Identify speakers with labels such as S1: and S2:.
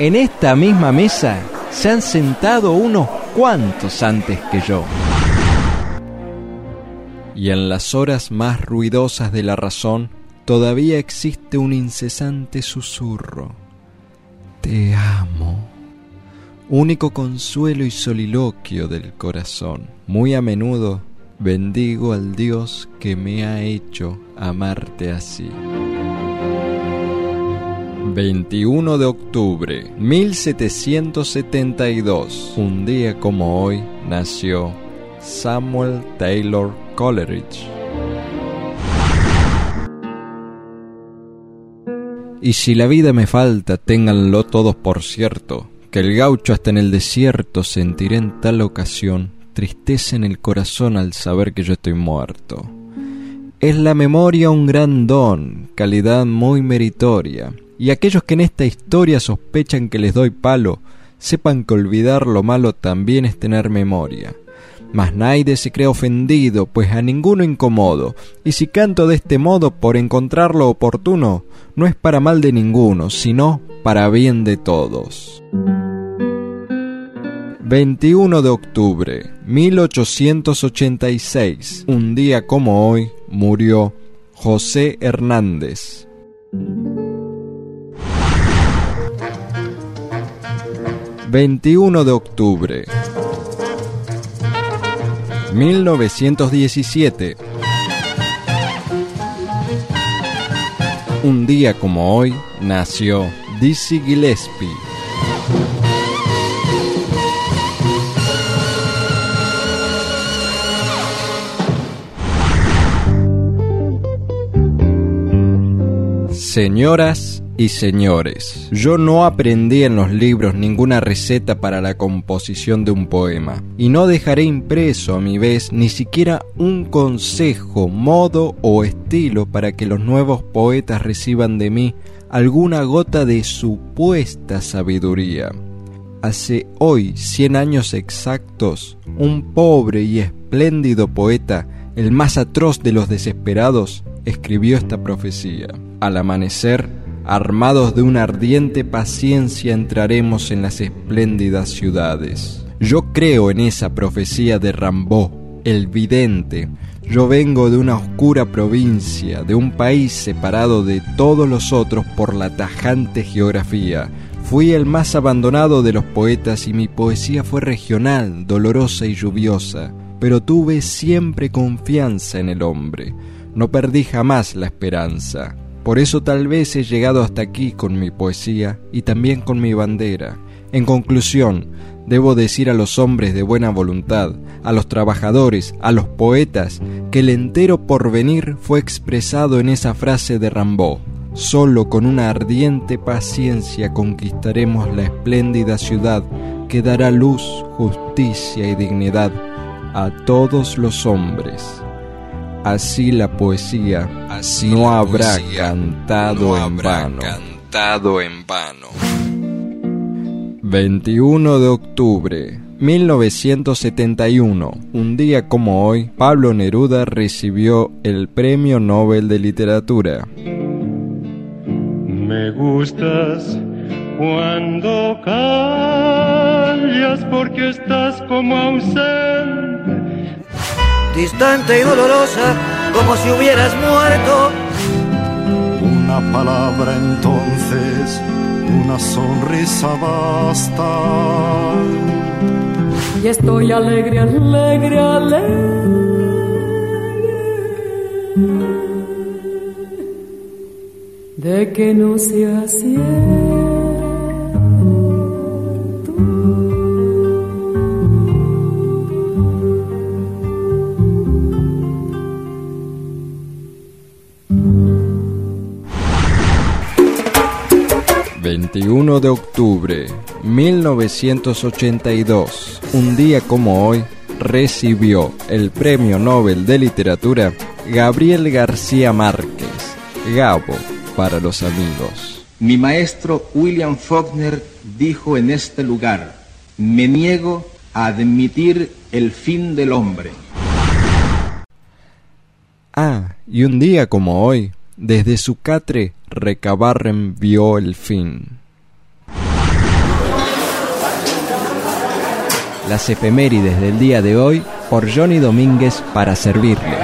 S1: En esta misma mesa se han sentado unos cuantos antes que yo. Y en las horas más ruidosas de la razón todavía existe un incesante susurro. Te amo. Único consuelo y soliloquio del corazón. Muy a menudo bendigo al Dios que me ha hecho amarte así. 21 de octubre 1772. Un día como hoy nació Samuel Taylor Coleridge. Y si la vida me falta, ténganlo todos por cierto, que el gaucho hasta en el desierto sentirá en tal ocasión tristeza en el corazón al saber que yo estoy muerto. Es la memoria un gran don, calidad muy meritoria, y aquellos que en esta historia sospechan que les doy palo, sepan que olvidar lo malo también es tener memoria. Mas nadie se cree ofendido, pues a ninguno incomodo, y si canto de este modo por encontrarlo oportuno, no es para mal de ninguno, sino para bien de todos. 21 de octubre 1886, un día como hoy, murió José Hernández. 21 de octubre 1917. Un día como hoy nació Dizzy Gillespie. Señoras y señores, yo no aprendí en los libros ninguna receta para la composición de un poema, y no dejaré impreso a mi vez ni siquiera un consejo, modo o estilo para que los nuevos poetas reciban de mí alguna gota de supuesta sabiduría. Hace hoy cien años exactos, un pobre y espléndido poeta, el más atroz de los desesperados, escribió esta profecía. Al amanecer, armados de una ardiente paciencia, entraremos en las espléndidas ciudades. Yo creo en esa profecía de Rambó, el vidente. Yo vengo de una oscura provincia, de un país separado de todos los otros por la tajante geografía. Fui el más abandonado de los poetas y mi poesía fue regional, dolorosa y lluviosa, pero tuve siempre confianza en el hombre. No perdí jamás la esperanza. Por eso tal vez he llegado hasta aquí con mi poesía y también con mi bandera. En conclusión, debo decir a los hombres de buena voluntad, a los trabajadores, a los poetas, que el entero porvenir fue expresado en esa frase de Rambó. Solo con una ardiente paciencia conquistaremos la espléndida ciudad que dará luz, justicia y dignidad a todos los hombres. Así la poesía no habrá cantado en vano.
S2: Cantado en vano.
S1: 21 de octubre 1971. Un día como hoy, Pablo Neruda recibió el Premio Nobel de Literatura.
S3: Me gustas cuando callas porque estás como ausente
S4: distante y dolorosa, como si hubieras muerto.
S5: Una palabra entonces, una sonrisa basta.
S6: Y estoy alegre, alegre, alegre. De que no sea cierto.
S1: 21 de octubre 1982, un día como hoy, recibió el Premio Nobel de Literatura Gabriel García Márquez, Gabo para los amigos.
S7: Mi maestro William Faulkner dijo en este lugar, me niego a admitir el fin del hombre.
S1: Ah, y un día como hoy, desde su catre Recabarren vio el fin. Las efemérides del día de hoy por Johnny Domínguez para servirles.